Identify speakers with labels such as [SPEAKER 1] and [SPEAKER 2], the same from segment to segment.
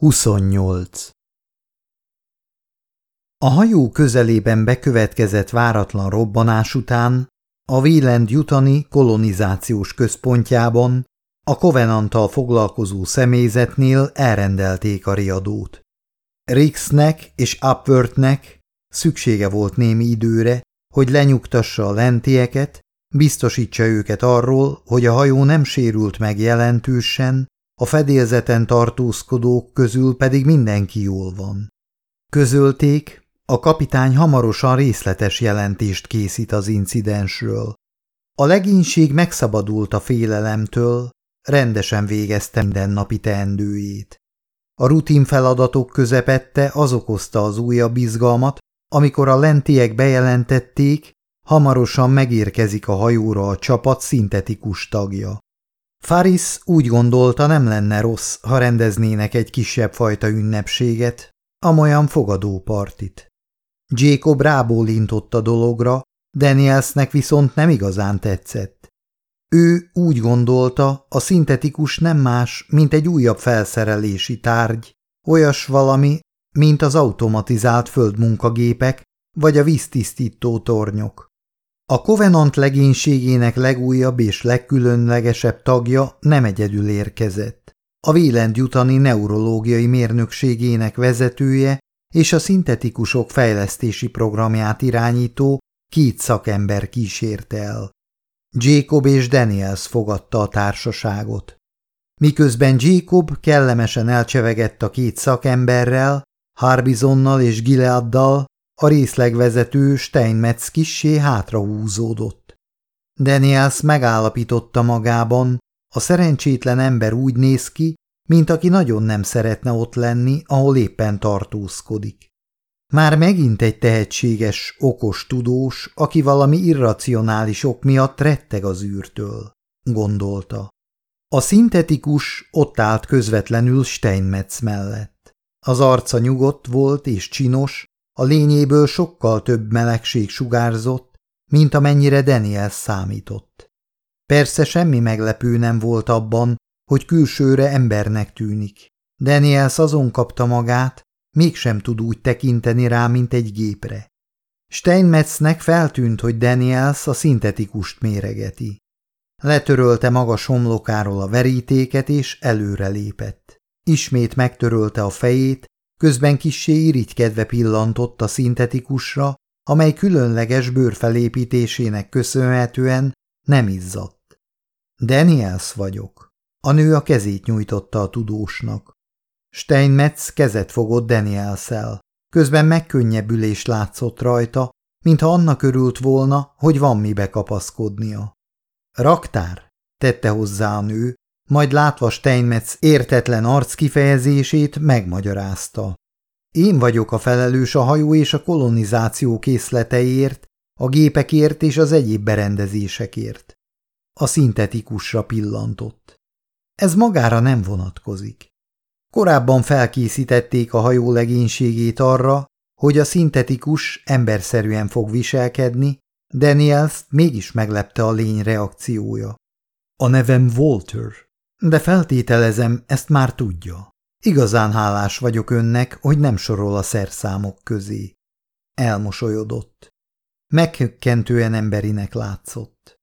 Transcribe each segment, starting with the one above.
[SPEAKER 1] 28. A hajó közelében bekövetkezett váratlan robbanás után a Wieland jutani kolonizációs központjában a kovenantal foglalkozó személyzetnél elrendelték a riadót. Rixnek és Upworthnek szüksége volt némi időre, hogy lenyugtassa a lentieket, biztosítsa őket arról, hogy a hajó nem sérült meg jelentősen, a fedélzeten tartózkodók közül pedig mindenki jól van. Közölték, a kapitány hamarosan részletes jelentést készít az incidensről. A legénység megszabadult a félelemtől, rendesen végezte mindennapi teendőjét. A rutin feladatok közepette az okozta az újabb izgalmat, amikor a lentiek bejelentették, hamarosan megérkezik a hajóra a csapat szintetikus tagja. Faris úgy gondolta, nem lenne rossz, ha rendeznének egy kisebb fajta ünnepséget, amolyan fogadópartit. Jacob rábólintott a dologra, Danielsnek viszont nem igazán tetszett. Ő úgy gondolta, a szintetikus nem más, mint egy újabb felszerelési tárgy, olyas valami, mint az automatizált földmunkagépek vagy a víztisztító tornyok. A Covenant legénységének legújabb és legkülönlegesebb tagja nem egyedül érkezett. A Vélend jutani neurológiai mérnökségének vezetője és a szintetikusok fejlesztési programját irányító két szakember kísérte el. Jacob és Daniels fogadta a társaságot. Miközben Jacob kellemesen elcsevegett a két szakemberrel, Harbizonnal és Gileaddal, a részlegvezető Steinmetz kissé hátrahúzódott. Daniels megállapította magában, a szerencsétlen ember úgy néz ki, mint aki nagyon nem szeretne ott lenni, ahol éppen tartózkodik. Már megint egy tehetséges, okos tudós, aki valami irracionális ok miatt retteg az űrtől, gondolta. A szintetikus ott állt közvetlenül Steinmetz mellett. Az arca nyugodt volt és csinos, a lényéből sokkal több melegség sugárzott, mint amennyire Daniel számított. Persze semmi meglepő nem volt abban, hogy külsőre embernek tűnik. Daniels azon kapta magát, mégsem tud úgy tekinteni rá, mint egy gépre. Steinmetznek feltűnt, hogy Daniels a szintetikus méregeti. Letörölte maga somlokáról a verítéket, és előrelépett. Ismét megtörölte a fejét, közben kissé irigykedve pillantott a szintetikusra, amely különleges bőrfelépítésének köszönhetően nem izzadt. Daniels vagyok. A nő a kezét nyújtotta a tudósnak. Steinmetz kezet fogott Danielszel. Közben megkönnyebbülés látszott rajta, mintha annak örült volna, hogy van mibe kapaszkodnia. Raktár, tette hozzá a nő, majd látva Steinmetz értetlen arc kifejezését megmagyarázta. Én vagyok a felelős a hajó és a kolonizáció készleteiért, a gépekért és az egyéb berendezésekért. A szintetikusra pillantott. Ez magára nem vonatkozik. Korábban felkészítették a hajó legénységét arra, hogy a szintetikus emberszerűen fog viselkedni, Daniels mégis meglepte a lény reakciója. A nevem Walter, de feltételezem, ezt már tudja. Igazán hálás vagyok önnek, hogy nem sorol a szerszámok közé. Elmosolyodott. Meghökkentően emberinek látszott.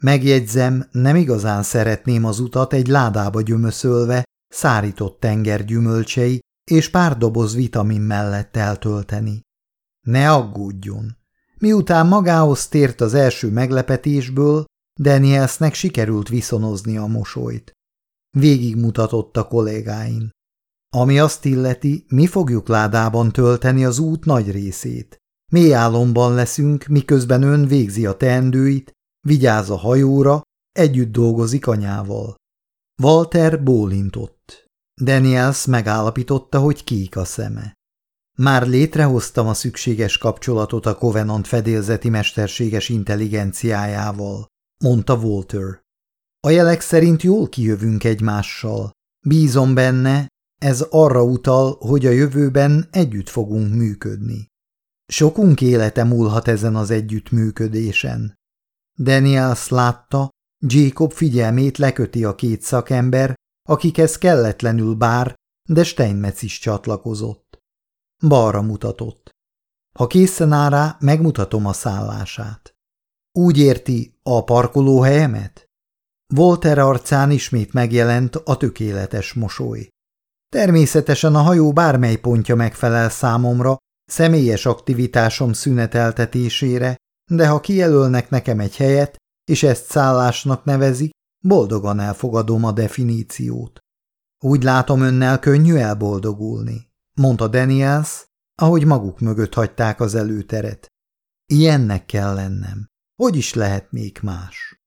[SPEAKER 1] Megjegyzem, nem igazán szeretném az utat egy ládába gyömöszölve, szárított tenger gyümölcsei és pár doboz vitamin mellett eltölteni. Ne aggódjon! Miután magához tért az első meglepetésből, Danielsnek sikerült viszonozni a mosolyt. Végigmutatott a kollégáin. Ami azt illeti, mi fogjuk ládában tölteni az út nagy részét. Mély álomban leszünk, miközben ön végzi a teendőit, vigyáz a hajóra, együtt dolgozik anyával. Walter bólintott. Daniels megállapította, hogy kék a szeme. Már létrehoztam a szükséges kapcsolatot a Covenant fedélzeti mesterséges intelligenciájával, mondta Walter. A jelek szerint jól kijövünk egymással. Bízom benne, ez arra utal, hogy a jövőben együtt fogunk működni. Sokunk élete múlhat ezen az együttműködésen. Daniels látta, Jacob figyelmét leköti a két szakember, akikhez kelletlenül bár, de Steinmetz is csatlakozott. Balra mutatott. Ha készen áll rá, megmutatom a szállását. Úgy érti, a parkolóhelyemet? Volter arcán ismét megjelent a tökéletes mosoly. Természetesen a hajó bármely pontja megfelel számomra, személyes aktivitásom szüneteltetésére, de ha kijelölnek nekem egy helyet, és ezt szállásnak nevezik, boldogan elfogadom a definíciót. Úgy látom önnel könnyű elboldogulni, mondta Daniels, ahogy maguk mögött hagyták az előteret. Ilyennek kell lennem. Hogy is lehetnék más?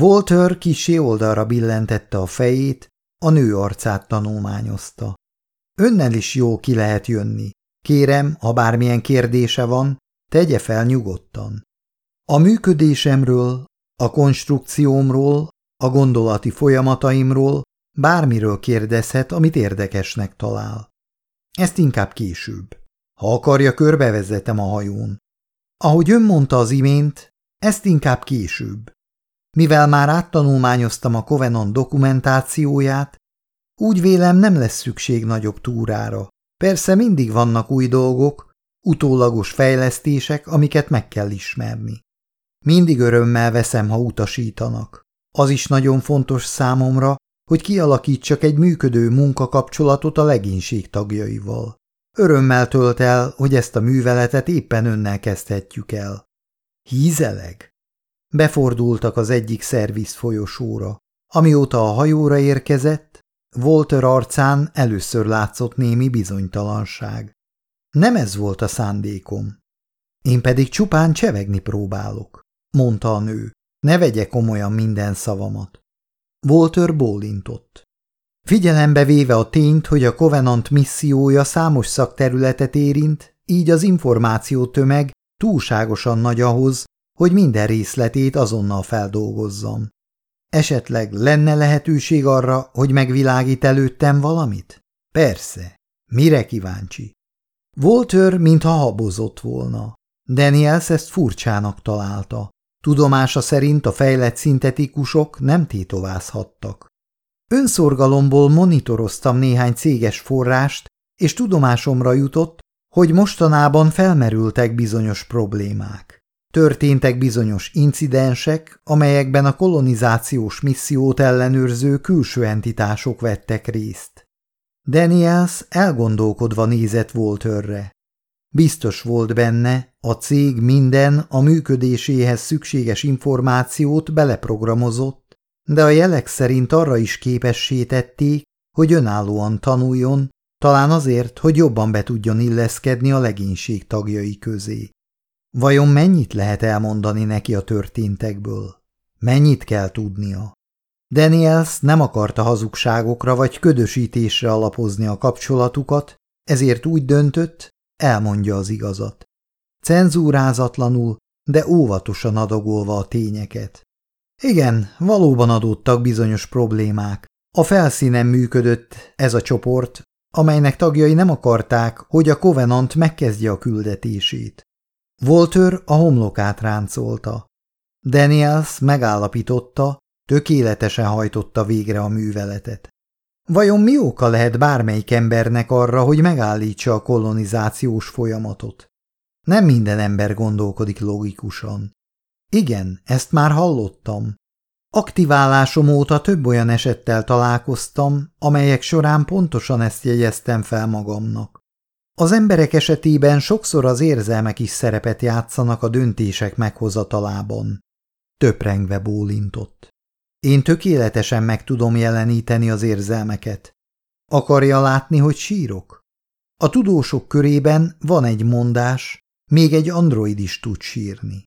[SPEAKER 1] Walter kisé oldalra billentette a fejét, a nő arcát tanulmányozta. Önnel is jó ki lehet jönni. Kérem, ha bármilyen kérdése van, tegye fel nyugodtan. A működésemről, a konstrukciómról, a gondolati folyamataimról, bármiről kérdezhet, amit érdekesnek talál. Ezt inkább később. Ha akarja, körbevezetem a hajón. Ahogy ön mondta az imént, ezt inkább később. Mivel már áttanulmányoztam a Covenant dokumentációját, úgy vélem nem lesz szükség nagyobb túrára. Persze mindig vannak új dolgok, utólagos fejlesztések, amiket meg kell ismerni. Mindig örömmel veszem, ha utasítanak. Az is nagyon fontos számomra, hogy kialakítsak egy működő munkakapcsolatot a legénység tagjaival. Örömmel tölt el, hogy ezt a műveletet éppen önnel kezdhetjük el. Hízeleg? Befordultak az egyik szerviz folyosóra. Amióta a hajóra érkezett, Walter arcán először látszott némi bizonytalanság. Nem ez volt a szándékom. Én pedig csupán csevegni próbálok, mondta a nő. Ne vegye komolyan minden szavamat. Walter bólintott. Figyelembe véve a tényt, hogy a Covenant missziója számos szakterületet érint, így az információ tömeg túlságosan nagy ahhoz, hogy minden részletét azonnal feldolgozzam. Esetleg lenne lehetőség arra, hogy megvilágít előttem valamit? Persze. Mire kíváncsi? Walter, mintha habozott volna. Daniels ezt furcsának találta. Tudomása szerint a fejlett szintetikusok nem tétovázhattak. Önszorgalomból monitoroztam néhány céges forrást, és tudomásomra jutott, hogy mostanában felmerültek bizonyos problémák. Történtek bizonyos incidensek, amelyekben a kolonizációs missziót ellenőrző külső entitások vettek részt. Daniels elgondolkodva nézett Walterre. Biztos volt benne, a cég minden a működéséhez szükséges információt beleprogramozott, de a jelek szerint arra is képessé tették, hogy önállóan tanuljon, talán azért, hogy jobban be tudjon illeszkedni a legénység tagjai közé. Vajon mennyit lehet elmondani neki a történtekből? Mennyit kell tudnia? Daniels nem akarta hazugságokra vagy ködösítésre alapozni a kapcsolatukat, ezért úgy döntött, elmondja az igazat. Cenzúrázatlanul, de óvatosan adagolva a tényeket. Igen, valóban adódtak bizonyos problémák. A felszínen működött ez a csoport, amelynek tagjai nem akarták, hogy a Covenant megkezdje a küldetését. Walter a homlokát ráncolta. Daniels megállapította, tökéletesen hajtotta végre a műveletet. Vajon mi oka lehet bármelyik embernek arra, hogy megállítsa a kolonizációs folyamatot? Nem minden ember gondolkodik logikusan. Igen, ezt már hallottam. Aktiválásom óta több olyan esettel találkoztam, amelyek során pontosan ezt jegyeztem fel magamnak. Az emberek esetében sokszor az érzelmek is szerepet játszanak a döntések meghozatalában. Töprengve bólintott. Én tökéletesen meg tudom jeleníteni az érzelmeket. Akarja látni, hogy sírok? A tudósok körében van egy mondás, még egy android is tud sírni.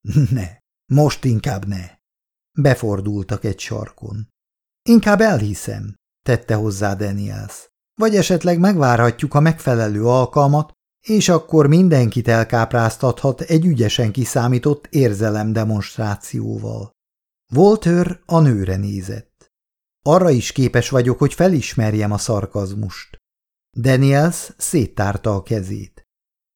[SPEAKER 1] Ne, most inkább ne. Befordultak egy sarkon. Inkább elhiszem, tette hozzá Daniels. Vagy esetleg megvárhatjuk a megfelelő alkalmat, és akkor mindenkit elkápráztathat egy ügyesen kiszámított érzelem demonstrációval. Walter a nőre nézett. Arra is képes vagyok, hogy felismerjem a szarkazmust. Daniels széttárta a kezét.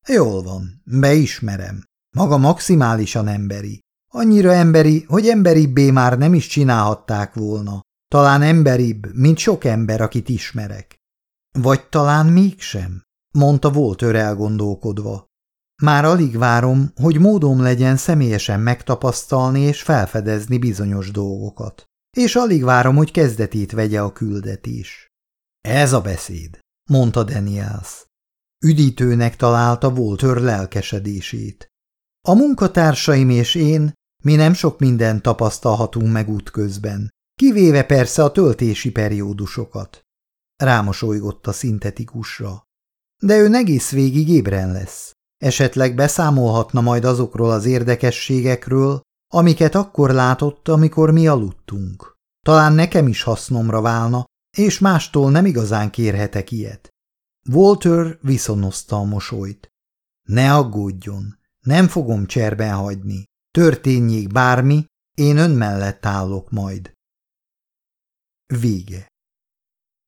[SPEAKER 1] Jól van, beismerem. Maga maximálisan emberi. Annyira emberi, hogy emberibbé már nem is csinálhatták volna. Talán emberibb, mint sok ember, akit ismerek. Vagy talán mégsem, mondta Voltőr elgondolkodva. Már alig várom, hogy módom legyen személyesen megtapasztalni és felfedezni bizonyos dolgokat. És alig várom, hogy kezdetét vegye a küldetés. Ez a beszéd, mondta Daniels. Üdítőnek találta Walter lelkesedését. A munkatársaim és én, mi nem sok mindent tapasztalhatunk meg útközben, kivéve persze a töltési periódusokat. Rámosolygott a szintetikusra. De ő egész végig ébren lesz. Esetleg beszámolhatna majd azokról az érdekességekről, amiket akkor látott, amikor mi aludtunk. Talán nekem is hasznomra válna, és mástól nem igazán kérhetek ilyet. Walter viszonozta a mosolyt. Ne aggódjon, nem fogom cserben hagyni. Történjék bármi, én ön mellett állok majd. Vége